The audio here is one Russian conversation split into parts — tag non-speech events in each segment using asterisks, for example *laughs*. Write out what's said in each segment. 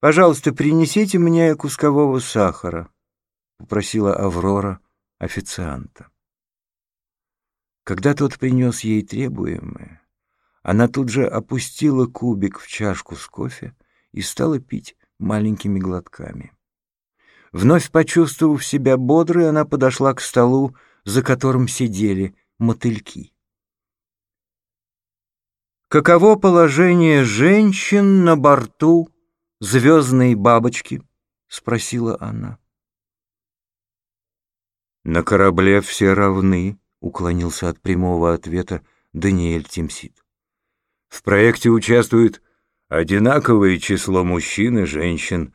«Пожалуйста, принесите мне кускового сахара», — попросила Аврора официанта. Когда тот принес ей требуемое, она тут же опустила кубик в чашку с кофе и стала пить маленькими глотками. Вновь почувствовав себя бодрой, она подошла к столу, за которым сидели мотыльки. Каково положение женщин на борту звездной бабочки? спросила она. На корабле все равны, уклонился от прямого ответа Даниэль Тимсит. В проекте участвует одинаковое число мужчин и женщин.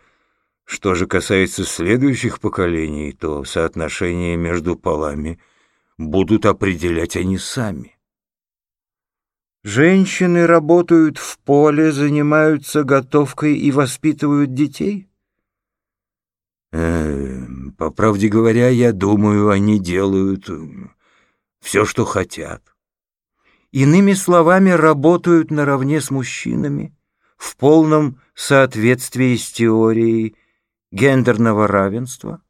Что же касается следующих поколений, то соотношение между полами будут определять они сами. Женщины работают в поле, занимаются готовкой и воспитывают детей? Э, по правде говоря, я думаю, они делают все, что хотят. Иными словами, работают наравне с мужчинами в полном соответствии с теорией гендерного равенства.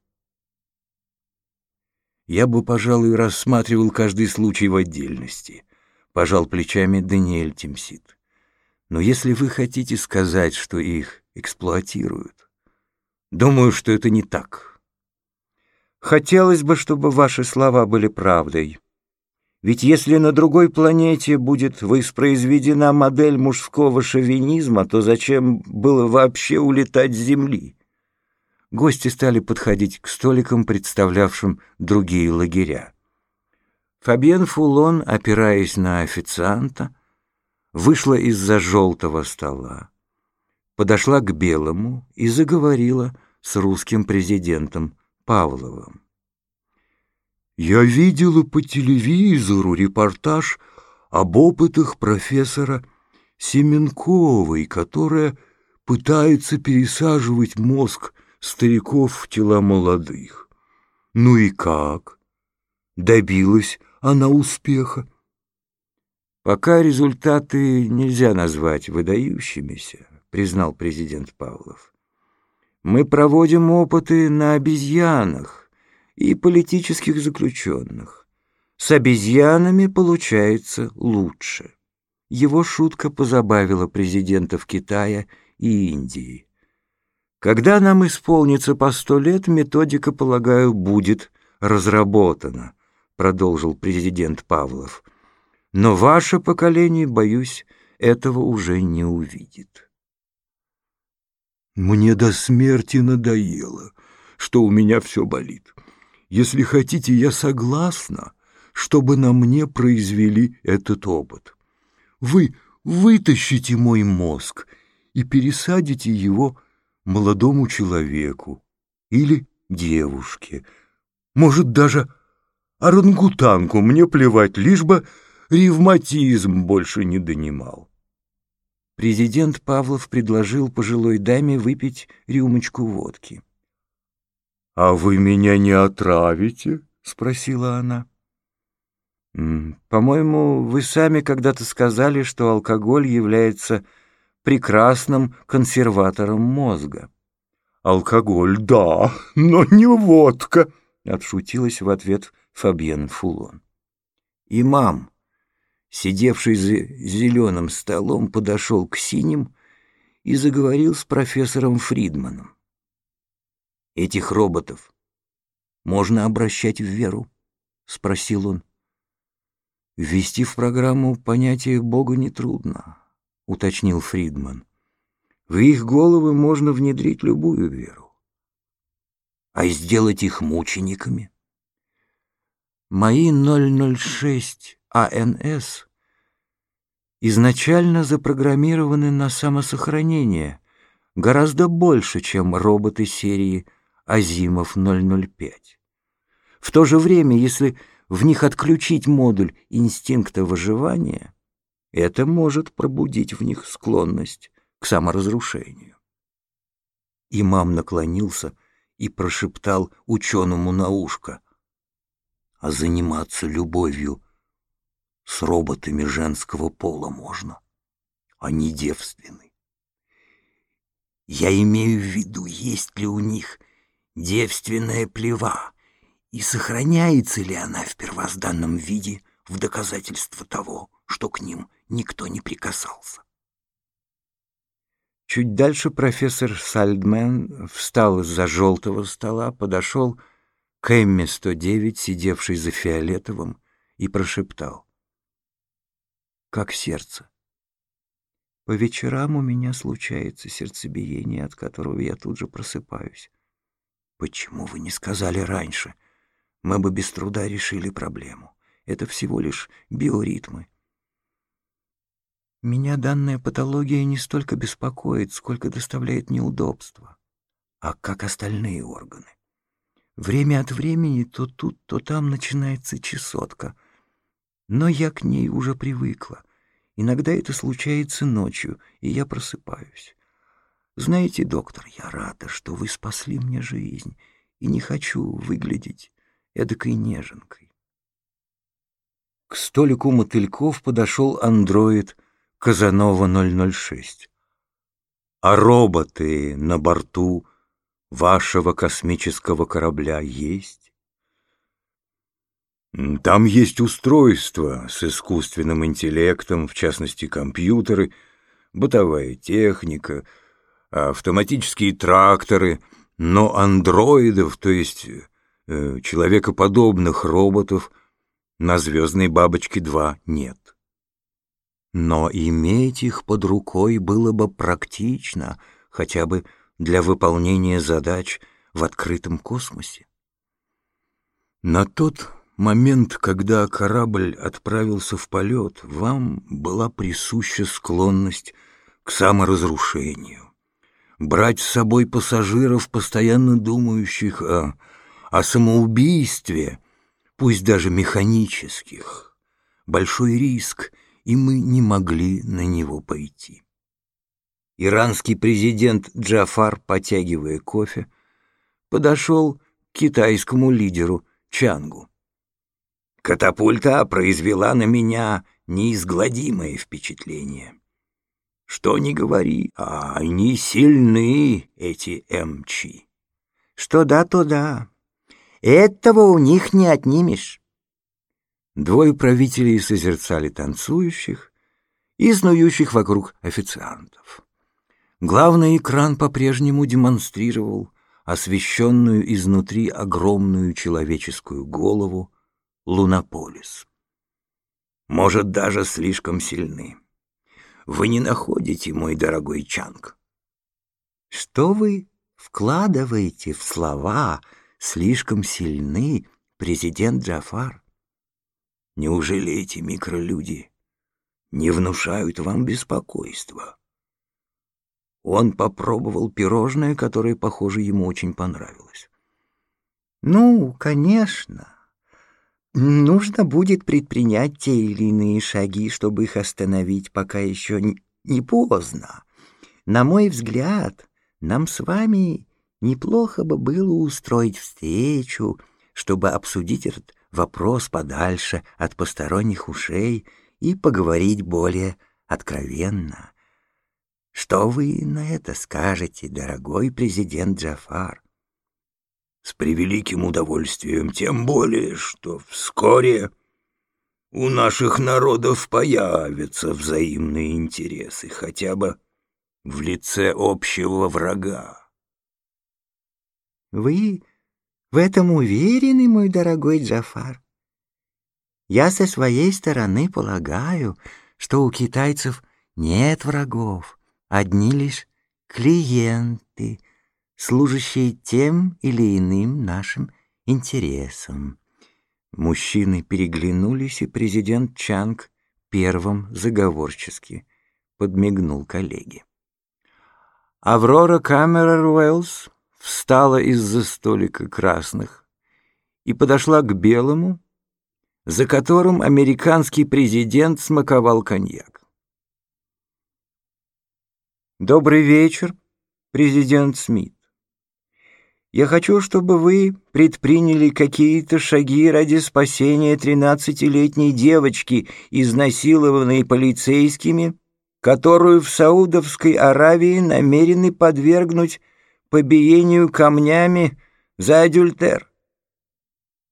Я бы, пожалуй, рассматривал каждый случай в отдельности — пожал плечами Даниэль Тимсит. Но если вы хотите сказать, что их эксплуатируют, думаю, что это не так. Хотелось бы, чтобы ваши слова были правдой. Ведь если на другой планете будет воспроизведена модель мужского шовинизма, то зачем было вообще улетать с Земли? Гости стали подходить к столикам, представлявшим другие лагеря. Фабьен Фулон, опираясь на официанта, вышла из-за желтого стола, подошла к белому и заговорила с русским президентом Павловым. «Я видела по телевизору репортаж об опытах профессора Семенковой, которая пытается пересаживать мозг стариков в тела молодых. Ну и как? Добилась она успеха. Пока результаты нельзя назвать выдающимися, признал президент Павлов. Мы проводим опыты на обезьянах и политических заключенных. С обезьянами получается лучше. Его шутка позабавила президентов Китая и Индии. Когда нам исполнится по сто лет, методика, полагаю, будет разработана. — продолжил президент Павлов. «Но ваше поколение, боюсь, этого уже не увидит». «Мне до смерти надоело, что у меня все болит. Если хотите, я согласна, чтобы на мне произвели этот опыт. Вы вытащите мой мозг и пересадите его молодому человеку или девушке, может, даже Орангутанку мне плевать, лишь бы ревматизм больше не донимал. Президент Павлов предложил пожилой даме выпить рюмочку водки. — А вы меня не отравите? — спросила она. — По-моему, вы сами когда-то сказали, что алкоголь является прекрасным консерватором мозга. — Алкоголь, да, но не водка, — отшутилась в ответ Фабьен Фулон. Имам, сидевший за зеленым столом, подошел к синим и заговорил с профессором Фридманом. «Этих роботов можно обращать в веру?» — спросил он. «Ввести в программу понятие Бога нетрудно», — уточнил Фридман. «В их головы можно внедрить любую веру. А сделать их мучениками?» Мои 006 АНС изначально запрограммированы на самосохранение гораздо больше, чем роботы серии Азимов 005. В то же время, если в них отключить модуль инстинкта выживания, это может пробудить в них склонность к саморазрушению. Имам наклонился и прошептал ученому на ушко а заниматься любовью с роботами женского пола можно, а не девственной. Я имею в виду, есть ли у них девственная плева, и сохраняется ли она в первозданном виде в доказательство того, что к ним никто не прикасался. Чуть дальше профессор Сальдмен встал из-за желтого стола, подошел к Эмме 109, сидевшей за фиолетовым, и прошептал. «Как сердце?» По вечерам у меня случается сердцебиение, от которого я тут же просыпаюсь. Почему вы не сказали раньше? Мы бы без труда решили проблему. Это всего лишь биоритмы. Меня данная патология не столько беспокоит, сколько доставляет неудобства. А как остальные органы? Время от времени то тут, то там начинается чесотка. Но я к ней уже привыкла — Иногда это случается ночью, и я просыпаюсь. Знаете, доктор, я рада, что вы спасли мне жизнь, и не хочу выглядеть эдакой неженкой. К столику мотыльков подошел андроид Казанова 006. А роботы на борту вашего космического корабля есть? Там есть устройства с искусственным интеллектом, в частности компьютеры, бытовая техника, автоматические тракторы, но андроидов, то есть э, человекоподобных роботов, на «Звездной бабочке-2» нет. Но иметь их под рукой было бы практично, хотя бы для выполнения задач в открытом космосе. На тот момент, когда корабль отправился в полет, вам была присуща склонность к саморазрушению. Брать с собой пассажиров, постоянно думающих о, о самоубийстве, пусть даже механических. Большой риск, и мы не могли на него пойти. Иранский президент Джафар, потягивая кофе, подошел к китайскому лидеру Чангу. Катапульта произвела на меня неизгладимое впечатление. Что ни говори, а они сильны, эти МЧ. Что да, то да. Этого у них не отнимешь. Двое правителей созерцали танцующих и снующих вокруг официантов. Главный экран по-прежнему демонстрировал освещенную изнутри огромную человеческую голову Лунополис. Может, даже слишком сильны. Вы не находите, мой дорогой Чанг? Что вы вкладываете в слова «слишком сильны» президент Джафар? Неужели эти микролюди не внушают вам беспокойства? Он попробовал пирожное, которое, похоже, ему очень понравилось. «Ну, конечно. Нужно будет предпринять те или иные шаги, чтобы их остановить, пока еще не поздно. На мой взгляд, нам с вами неплохо бы было устроить встречу, чтобы обсудить этот вопрос подальше от посторонних ушей и поговорить более откровенно. Что вы на это скажете, дорогой президент Джафар? с превеликим удовольствием, тем более, что вскоре у наших народов появятся взаимные интересы, хотя бы в лице общего врага. Вы в этом уверены, мой дорогой Джафар? Я со своей стороны полагаю, что у китайцев нет врагов, одни лишь клиенты — служащие тем или иным нашим интересам. Мужчины переглянулись, и президент Чанг первым заговорчески подмигнул коллеге. Аврора Камерер Уэллс встала из-за столика красных и подошла к белому, за которым американский президент смаковал коньяк. «Добрый вечер, президент Смит. Я хочу, чтобы вы предприняли какие-то шаги ради спасения тринадцатилетней девочки, изнасилованной полицейскими, которую в Саудовской Аравии намерены подвергнуть побиению камнями за адюльтер.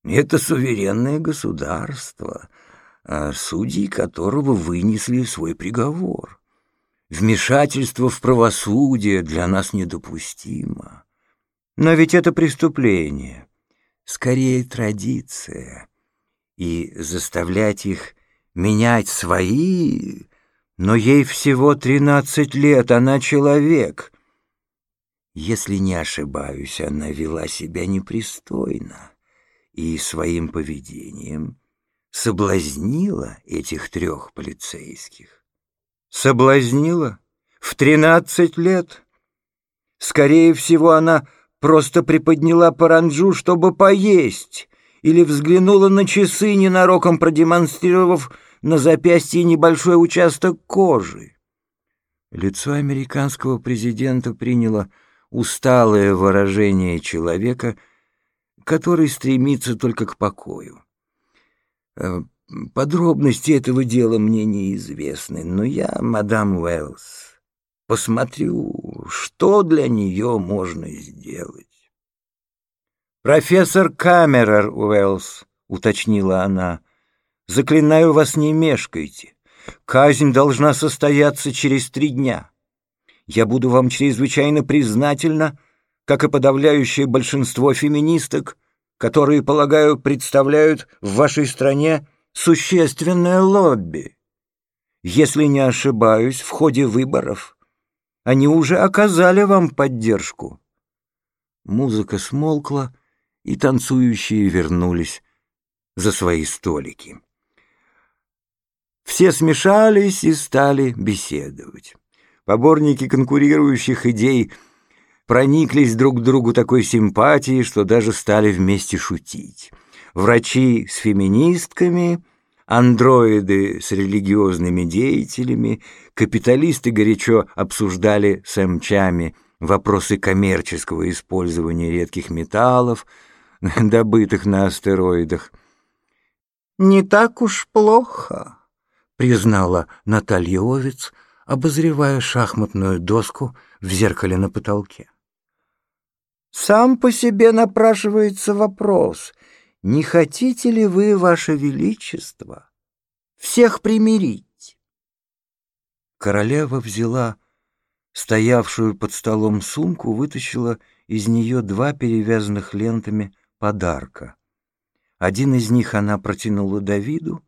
Это суверенное государство, а судьи которого вынесли свой приговор. Вмешательство в правосудие для нас недопустимо. Но ведь это преступление, скорее традиция, и заставлять их менять свои... Но ей всего тринадцать лет, она человек. Если не ошибаюсь, она вела себя непристойно и своим поведением соблазнила этих трех полицейских. Соблазнила? В тринадцать лет? Скорее всего, она просто приподняла паранджу, чтобы поесть, или взглянула на часы, ненароком продемонстрировав на запястье небольшой участок кожи. Лицо американского президента приняло усталое выражение человека, который стремится только к покою. Подробности этого дела мне неизвестны, но я, мадам Уэллс, посмотрю, что для нее можно сделать. «Профессор Камерер, Уэллс», — уточнила она, — «заклинаю вас, не мешкайте. Казнь должна состояться через три дня». Я буду вам чрезвычайно признательна, как и подавляющее большинство феминисток, которые, полагаю, представляют в вашей стране существенное лобби. Если не ошибаюсь, в ходе выборов они уже оказали вам поддержку. Музыка смолкла, и танцующие вернулись за свои столики. Все смешались и стали беседовать. Поборники конкурирующих идей прониклись друг к другу такой симпатией, что даже стали вместе шутить. Врачи с феминистками, андроиды с религиозными деятелями, капиталисты горячо обсуждали с эмчами вопросы коммерческого использования редких металлов, *laughs* добытых на астероидах. «Не так уж плохо», — признала Наталья Овец, обозревая шахматную доску в зеркале на потолке. «Сам по себе напрашивается вопрос, не хотите ли вы, Ваше Величество, всех примирить?» Королева взяла стоявшую под столом сумку, вытащила из нее два перевязанных лентами подарка. Один из них она протянула Давиду,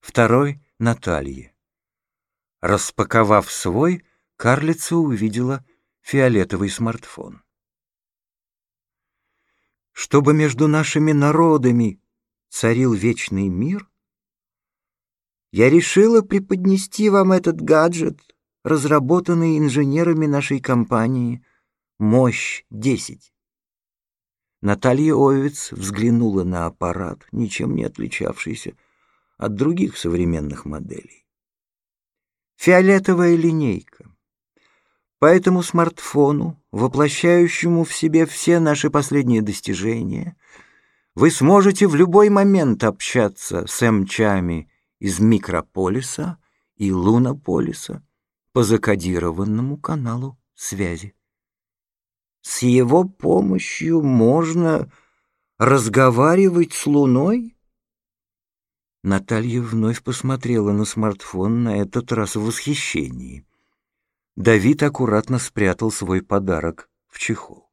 второй — Наталье. Распаковав свой, карлица увидела фиолетовый смартфон. Чтобы между нашими народами царил вечный мир, я решила преподнести вам этот гаджет, разработанный инженерами нашей компании «Мощь-10». Наталья Овец взглянула на аппарат, ничем не отличавшийся от других современных моделей фиолетовая линейка. По этому смартфону, воплощающему в себе все наши последние достижения, вы сможете в любой момент общаться с эмчами из микрополиса и лунополиса по закодированному каналу связи. С его помощью можно разговаривать с Луной? Наталья вновь посмотрела на смартфон, на этот раз в восхищении. Давид аккуратно спрятал свой подарок в чехол.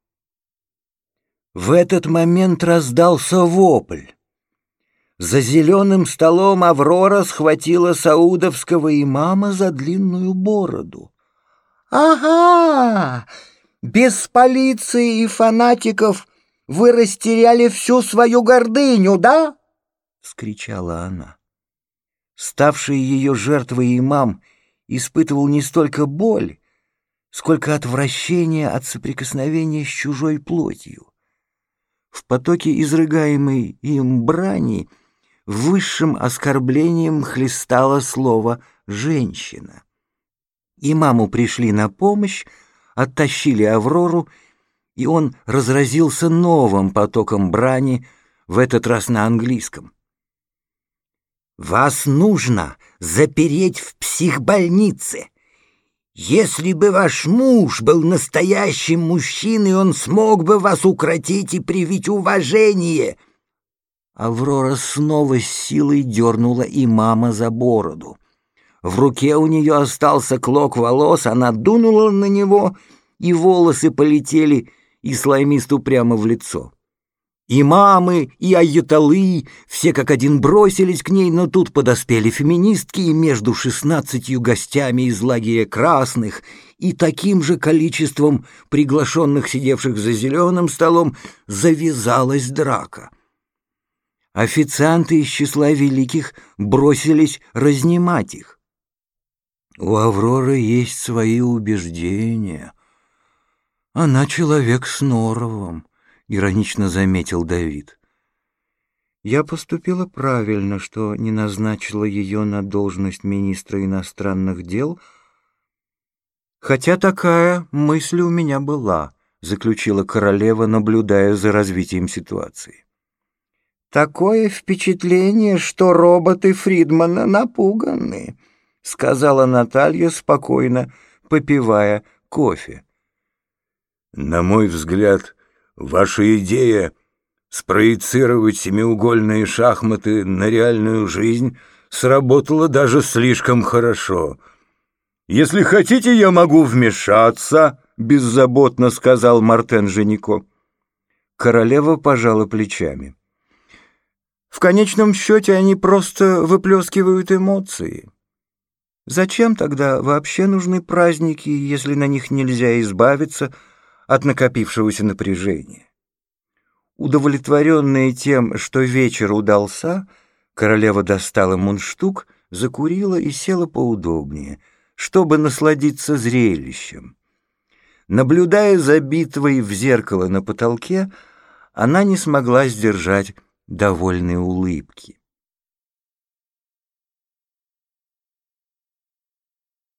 В этот момент раздался вопль. За зеленым столом Аврора схватила саудовского имама за длинную бороду. «Ага! Без полиции и фанатиков вы растеряли всю свою гордыню, да?» — вскричала она. Ставший ее жертвой имам испытывал не столько боль, сколько отвращение от соприкосновения с чужой плотью. В потоке изрыгаемой им брани высшим оскорблением хлестало слово «женщина». Имаму пришли на помощь, оттащили Аврору, и он разразился новым потоком брани, в этот раз на английском. Вас нужно запереть в психбольнице Если бы ваш муж был настоящим мужчиной, он смог бы вас укротить и привить уважение. Аврора снова с силой дернула имама за бороду. В руке у нее остался клок волос, она дунула на него, и волосы полетели исламисту прямо в лицо. Имамы и аяталы все как один бросились к ней, но тут подоспели феминистки, и между шестнадцатью гостями из лагеря красных и таким же количеством приглашенных, сидевших за зеленым столом, завязалась драка. Официанты из числа великих бросились разнимать их. У Авроры есть свои убеждения. Она человек с норовом. — иронично заметил Давид. «Я поступила правильно, что не назначила ее на должность министра иностранных дел, хотя такая мысль у меня была», — заключила королева, наблюдая за развитием ситуации. «Такое впечатление, что роботы Фридмана напуганы», — сказала Наталья спокойно, попивая кофе. «На мой взгляд, Ваша идея спроецировать семиугольные шахматы на реальную жизнь сработала даже слишком хорошо. «Если хотите, я могу вмешаться», — беззаботно сказал Мартен Женико. Королева пожала плечами. «В конечном счете они просто выплескивают эмоции. Зачем тогда вообще нужны праздники, если на них нельзя избавиться, — от накопившегося напряжения. Удовлетворенная тем, что вечер удался, королева достала мундштук, закурила и села поудобнее, чтобы насладиться зрелищем. Наблюдая за битвой в зеркало на потолке, она не смогла сдержать довольной улыбки.